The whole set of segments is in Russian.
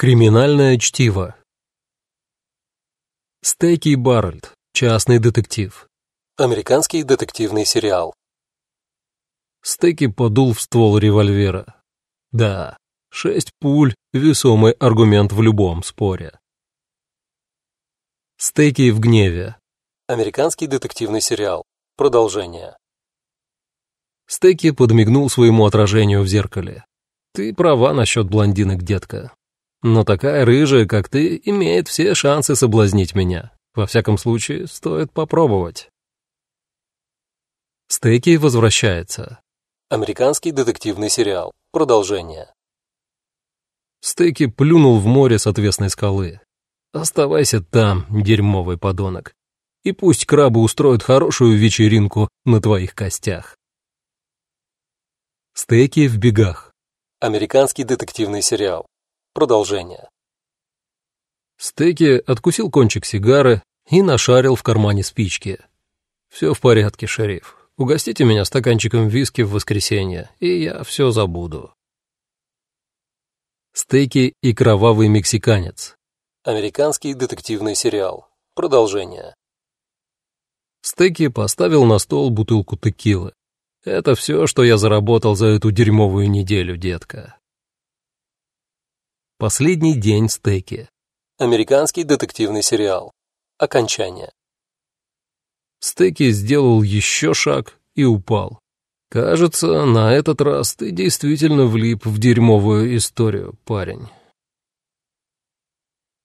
Криминальное чтиво. Стейки Баррельд. Частный детектив. Американский детективный сериал. Стейки подул в ствол револьвера. Да, шесть пуль — весомый аргумент в любом споре. Стейки в гневе. Американский детективный сериал. Продолжение. Стейки подмигнул своему отражению в зеркале. Ты права насчет блондинок, детка. Но такая рыжая, как ты, имеет все шансы соблазнить меня. Во всяком случае, стоит попробовать. Стейки возвращается. Американский детективный сериал. Продолжение. Стейки плюнул в море с отвесной скалы. Оставайся там, дерьмовый подонок. И пусть крабы устроят хорошую вечеринку на твоих костях. Стейки в бегах. Американский детективный сериал. Продолжение. Стеки откусил кончик сигары и нашарил в кармане спички. «Все в порядке, шериф. Угостите меня стаканчиком виски в воскресенье, и я все забуду». Стейки и кровавый мексиканец. Американский детективный сериал. Продолжение. Стейки поставил на стол бутылку текилы. «Это все, что я заработал за эту дерьмовую неделю, детка». Последний день стейки. Американский детективный сериал. Окончание. Стейки сделал еще шаг и упал. Кажется, на этот раз ты действительно влип в дерьмовую историю, парень.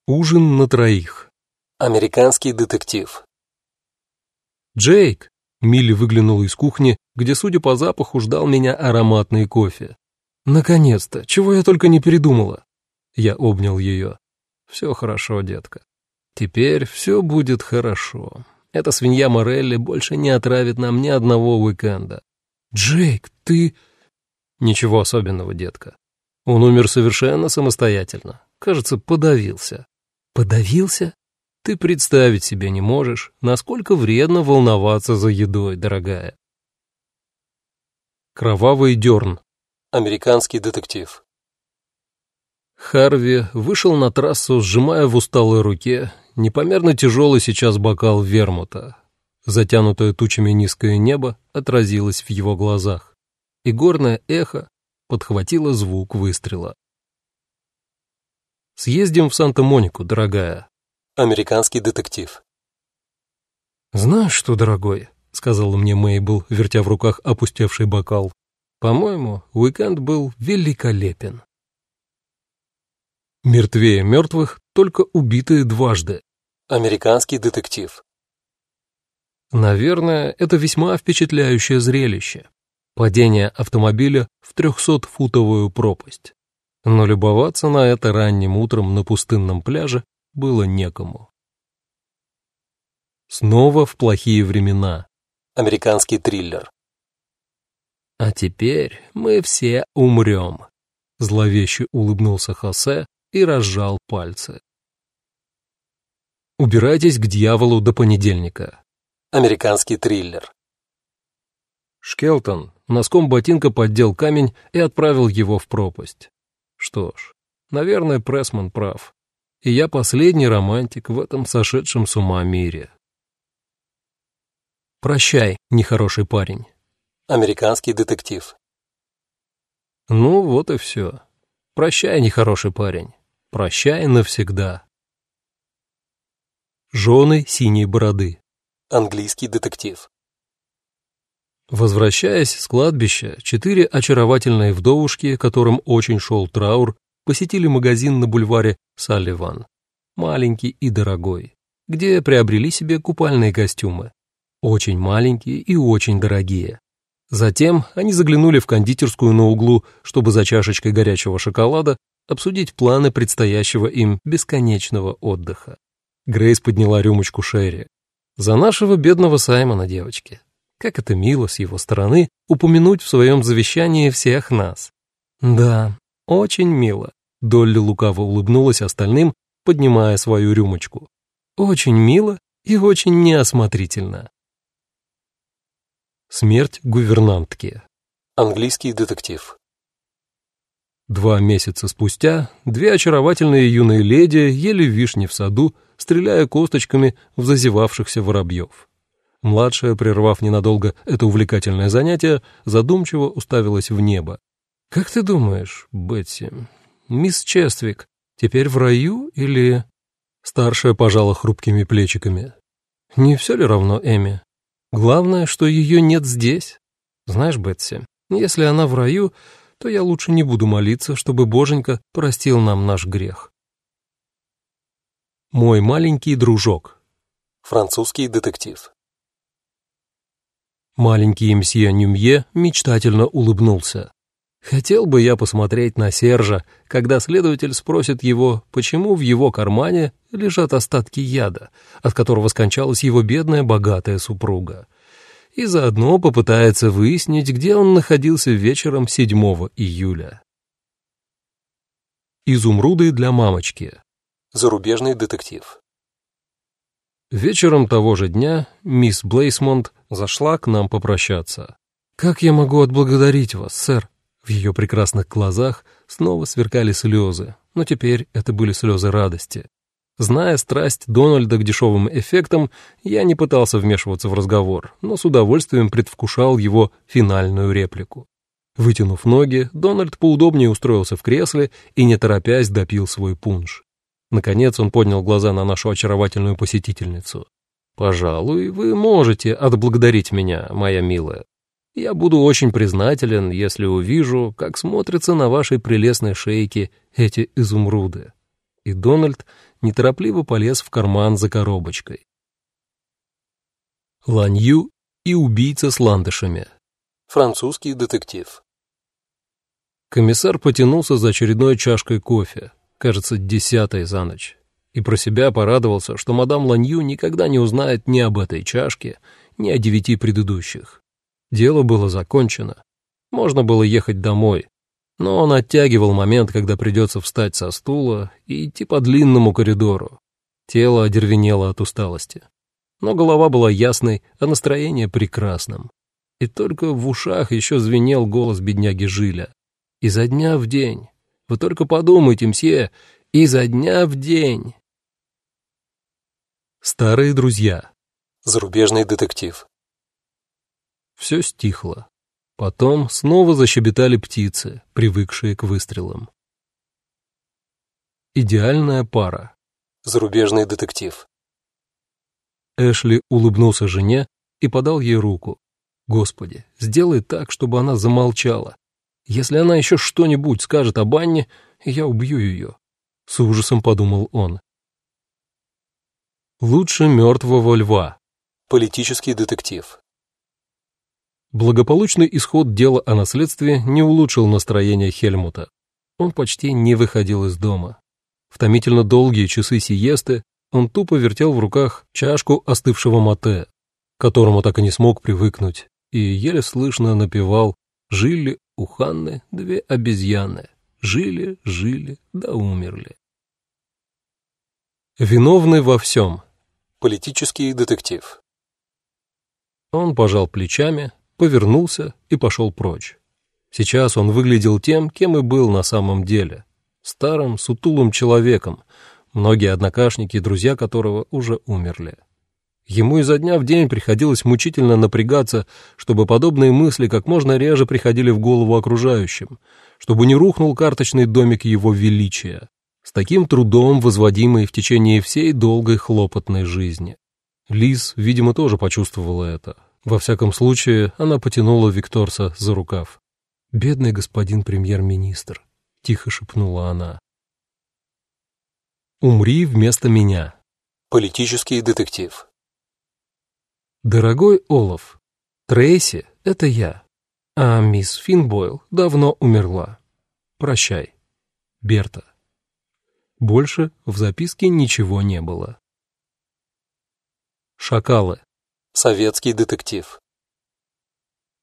Ужин на троих. Американский детектив. Джейк! Милли выглянула из кухни, где, судя по запаху, ждал меня ароматный кофе. Наконец-то, чего я только не передумала. Я обнял ее. «Все хорошо, детка. Теперь все будет хорошо. Эта свинья Морелли больше не отравит нам ни одного уикенда. Джейк, ты...» «Ничего особенного, детка. Он умер совершенно самостоятельно. Кажется, подавился». «Подавился? Ты представить себе не можешь, насколько вредно волноваться за едой, дорогая». Кровавый дерн. Американский детектив. Харви вышел на трассу, сжимая в усталой руке непомерно тяжелый сейчас бокал вермута. Затянутое тучами низкое небо отразилось в его глазах, и горное эхо подхватило звук выстрела. «Съездим в Санта-Монику, дорогая». Американский детектив. «Знаешь что, дорогой?» — сказала мне Мейбл, вертя в руках опустевший бокал. «По-моему, уикенд был великолепен». Мертвее мертвых, только убитые дважды. Американский детектив. Наверное, это весьма впечатляющее зрелище. Падение автомобиля в трехсотфутовую пропасть. Но любоваться на это ранним утром на пустынном пляже было некому. Снова в плохие времена. Американский триллер. А теперь мы все умрем. Зловеще улыбнулся Хосе, и разжал пальцы. Убирайтесь к дьяволу до понедельника. Американский триллер. Шкелтон носком ботинка поддел камень и отправил его в пропасть. Что ж, наверное, Прессман прав. И я последний романтик в этом сошедшем с ума мире. Прощай, нехороший парень. Американский детектив. Ну, вот и все. Прощай, нехороший парень. Прощай навсегда. Жены синей бороды. Английский детектив. Возвращаясь с кладбища, четыре очаровательные вдовушки, которым очень шел траур, посетили магазин на бульваре Салливан, маленький и дорогой, где приобрели себе купальные костюмы, очень маленькие и очень дорогие. Затем они заглянули в кондитерскую на углу, чтобы за чашечкой горячего шоколада обсудить планы предстоящего им бесконечного отдыха. Грейс подняла рюмочку Шерри. «За нашего бедного Саймона, девочки. Как это мило с его стороны упомянуть в своем завещании всех нас». «Да, очень мило», — Долли лукаво улыбнулась остальным, поднимая свою рюмочку. «Очень мило и очень неосмотрительно». Смерть гувернантки. Английский детектив. Два месяца спустя две очаровательные юные леди ели вишни в саду, стреляя косточками в зазевавшихся воробьев. Младшая, прервав ненадолго это увлекательное занятие, задумчиво уставилась в небо. «Как ты думаешь, Бетси, мисс Чествик теперь в раю или...» Старшая пожала хрупкими плечиками. «Не все ли равно Эми? Главное, что ее нет здесь. Знаешь, Бетси, если она в раю, то я лучше не буду молиться, чтобы Боженька простил нам наш грех». Мой маленький дружок. Французский детектив. Маленький мсье Нюмье мечтательно улыбнулся. Хотел бы я посмотреть на Сержа, когда следователь спросит его, почему в его кармане лежат остатки яда, от которого скончалась его бедная богатая супруга, и заодно попытается выяснить, где он находился вечером 7 июля. Изумруды для мамочки. Зарубежный детектив. Вечером того же дня мисс Блейсмонт зашла к нам попрощаться. «Как я могу отблагодарить вас, сэр?» В ее прекрасных глазах снова сверкали слезы, но теперь это были слезы радости. Зная страсть Дональда к дешевым эффектам, я не пытался вмешиваться в разговор, но с удовольствием предвкушал его финальную реплику. Вытянув ноги, Дональд поудобнее устроился в кресле и, не торопясь, допил свой пунш. Наконец он поднял глаза на нашу очаровательную посетительницу. «Пожалуй, вы можете отблагодарить меня, моя милая. Я буду очень признателен, если увижу, как смотрятся на вашей прелестной шейке эти изумруды». И Дональд неторопливо полез в карман за коробочкой. Ланью и убийца с ландышами. Французский детектив. Комиссар потянулся за очередной чашкой кофе, кажется, десятой за ночь, и про себя порадовался, что мадам Ланью никогда не узнает ни об этой чашке, ни о девяти предыдущих. Дело было закончено. Можно было ехать домой, но он оттягивал момент, когда придется встать со стула и идти по длинному коридору. Тело одервенело от усталости. Но голова была ясной, а настроение прекрасным. И только в ушах еще звенел голос бедняги Жиля. Изо дня в день, вы только подумайте, мсье, изо дня в день. Старые друзья. Зарубежный детектив. Все стихло. Потом снова защебетали птицы, привыкшие к выстрелам. Идеальная пара. Зарубежный детектив. Эшли улыбнулся жене и подал ей руку. Господи, сделай так, чтобы она замолчала. Если она еще что-нибудь скажет об Анне, я убью ее. С ужасом подумал он. Лучше мертвого льва. Политический детектив. Благополучный исход дела о наследстве не улучшил настроение Хельмута. Он почти не выходил из дома. В томительно долгие часы сиесты он тупо вертел в руках чашку остывшего мате, к которому так и не смог привыкнуть, и еле слышно напевал «Жили у Ханны две обезьяны. Жили, жили, да умерли. Виновный во всем. Политический детектив. Он пожал плечами, повернулся и пошел прочь. Сейчас он выглядел тем, кем и был на самом деле. Старым, сутулым человеком, многие однокашники и друзья которого уже умерли. Ему изо дня в день приходилось мучительно напрягаться, чтобы подобные мысли как можно реже приходили в голову окружающим, чтобы не рухнул карточный домик его величия, с таким трудом возводимый в течение всей долгой хлопотной жизни. Лиз, видимо, тоже почувствовала это. Во всяком случае, она потянула Викторса за рукав. «Бедный господин премьер-министр», — тихо шепнула она. «Умри вместо меня». Политический детектив. «Дорогой Олаф, Трейси — это я, а мисс Финбойл давно умерла. Прощай, Берта». Больше в записке ничего не было. Шакалы. Советский детектив.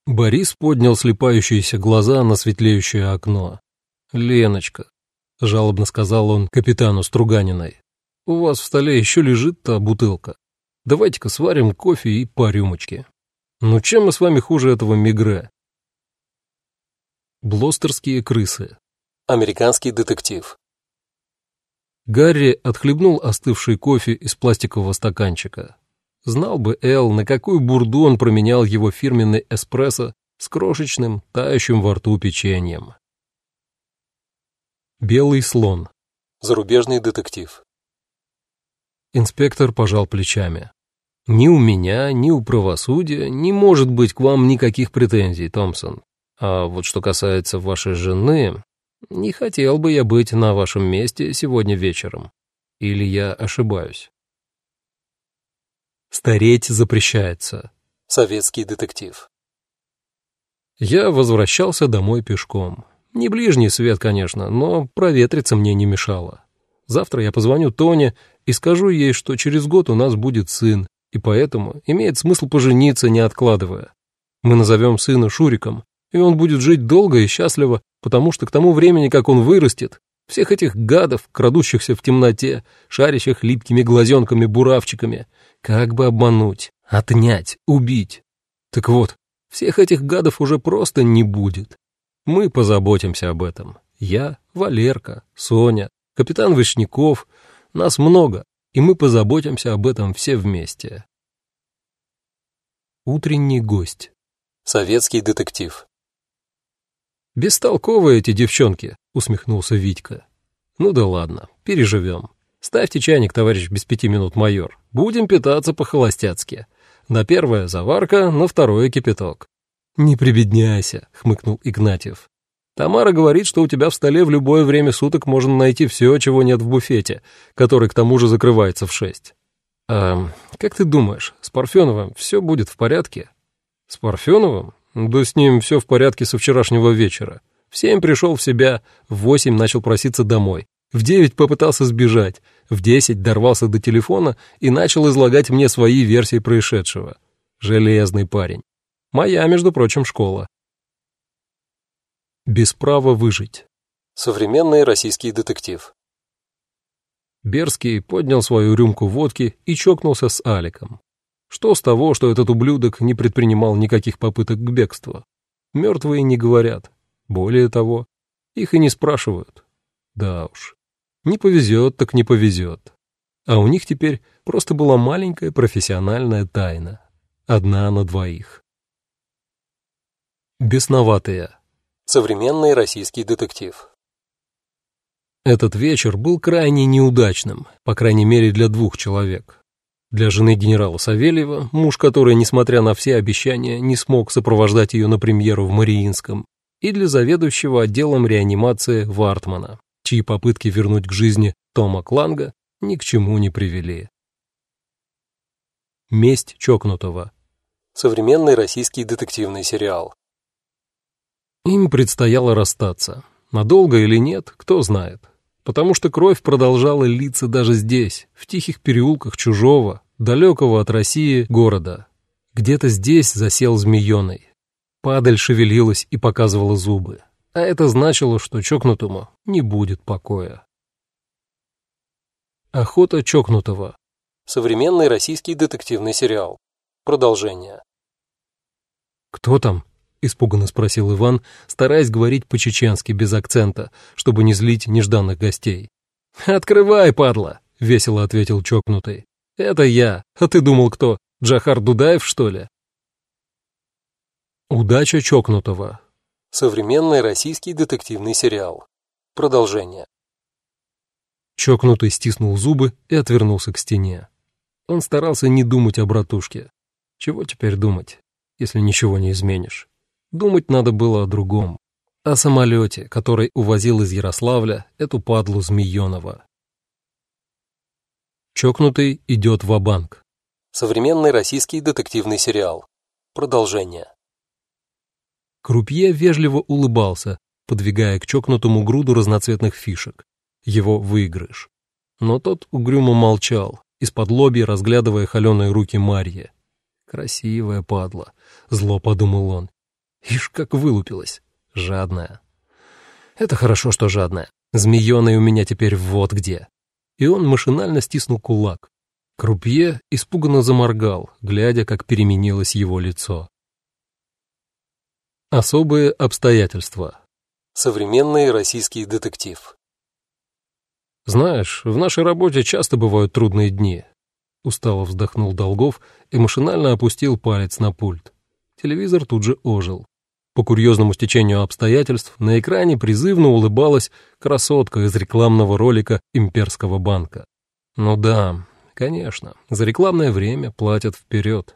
Борис поднял слепающиеся глаза на светлеющее окно. «Леночка», — жалобно сказал он капитану Струганиной, — «у вас в столе еще лежит та бутылка. Давайте-ка сварим кофе и по рюмочке. Ну чем мы с вами хуже этого мигре? Блостерские крысы. Американский детектив. Гарри отхлебнул остывший кофе из пластикового стаканчика. Знал бы Эл, на какую бурду он променял его фирменный эспрессо с крошечным, тающим во рту печеньем. Белый слон. Зарубежный детектив. Инспектор пожал плечами. «Ни у меня, ни у правосудия не может быть к вам никаких претензий, Томпсон. А вот что касается вашей жены, не хотел бы я быть на вашем месте сегодня вечером. Или я ошибаюсь? Стареть запрещается. Советский детектив. Я возвращался домой пешком. Не ближний свет, конечно, но проветриться мне не мешало. Завтра я позвоню Тоне и скажу ей, что через год у нас будет сын, и поэтому имеет смысл пожениться, не откладывая. Мы назовем сына Шуриком, и он будет жить долго и счастливо, потому что к тому времени, как он вырастет, всех этих гадов, крадущихся в темноте, шарящих липкими глазенками-буравчиками, как бы обмануть, отнять, убить. Так вот, всех этих гадов уже просто не будет. Мы позаботимся об этом. Я, Валерка, Соня, капитан Вишняков, нас много, и мы позаботимся об этом все вместе. Утренний гость. Советский детектив. «Бестолковые эти девчонки», — усмехнулся Витька. «Ну да ладно, переживем. Ставьте чайник, товарищ без пяти минут майор. Будем питаться по-холостяцки. На первое заварка, на второе кипяток». «Не прибедняйся», — хмыкнул Игнатьев. «Тамара говорит, что у тебя в столе в любое время суток можно найти все, чего нет в буфете, который к тому же закрывается в шесть». «А как ты думаешь, с Парфеновым все будет в порядке?» «С Парфеновым? Да с ним все в порядке со вчерашнего вечера. В семь пришел в себя, в восемь начал проситься домой. В девять попытался сбежать, в десять дорвался до телефона и начал излагать мне свои версии происшедшего. Железный парень. Моя, между прочим, школа. Без права выжить. Современный российский детектив. Берский поднял свою рюмку водки и чокнулся с Аликом. Что с того, что этот ублюдок не предпринимал никаких попыток к бегству? Мертвые не говорят. Более того, их и не спрашивают. Да уж, не повезет, так не повезет. А у них теперь просто была маленькая профессиональная тайна. Одна на двоих. Бесноватые. Современный российский детектив. Этот вечер был крайне неудачным, по крайней мере для двух человек. Для жены генерала Савельева, муж которой, несмотря на все обещания, не смог сопровождать ее на премьеру в Мариинском, и для заведующего отделом реанимации Вартмана, чьи попытки вернуть к жизни Тома Кланга ни к чему не привели. Месть чокнутого. Современный российский детективный сериал. Им предстояло расстаться. Надолго или нет, кто знает потому что кровь продолжала литься даже здесь, в тихих переулках чужого, далекого от России города. Где-то здесь засел змееный. Падаль шевелилась и показывала зубы. А это значило, что чокнутому не будет покоя. Охота чокнутого. Современный российский детективный сериал. Продолжение. «Кто там?» — испуганно спросил Иван, стараясь говорить по-чеченски без акцента, чтобы не злить нежданных гостей. «Открывай, падла!» — весело ответил чокнутый. «Это я. А ты думал, кто? Джахар Дудаев, что ли?» Удача чокнутого. Современный российский детективный сериал. Продолжение. Чокнутый стиснул зубы и отвернулся к стене. Он старался не думать о братушке. Чего теперь думать, если ничего не изменишь? Думать надо было о другом. О самолете, который увозил из Ярославля эту падлу Змеенова. Чокнутый идет в банк Современный российский детективный сериал. Продолжение. Крупье вежливо улыбался, подвигая к чокнутому груду разноцветных фишек. Его выигрыш. Но тот угрюмо молчал, из-под лоби разглядывая холеные руки Марьи. «Красивая падла», — зло подумал он, Ишь, как вылупилась. Жадная. Это хорошо, что жадная. Змееный у меня теперь вот где. И он машинально стиснул кулак. Крупье испуганно заморгал, глядя, как переменилось его лицо. Особые обстоятельства. Современный российский детектив. Знаешь, в нашей работе часто бывают трудные дни. Устало вздохнул Долгов и машинально опустил палец на пульт. Телевизор тут же ожил. По курьезному стечению обстоятельств на экране призывно улыбалась красотка из рекламного ролика имперского банка. Ну да, конечно, за рекламное время платят вперед.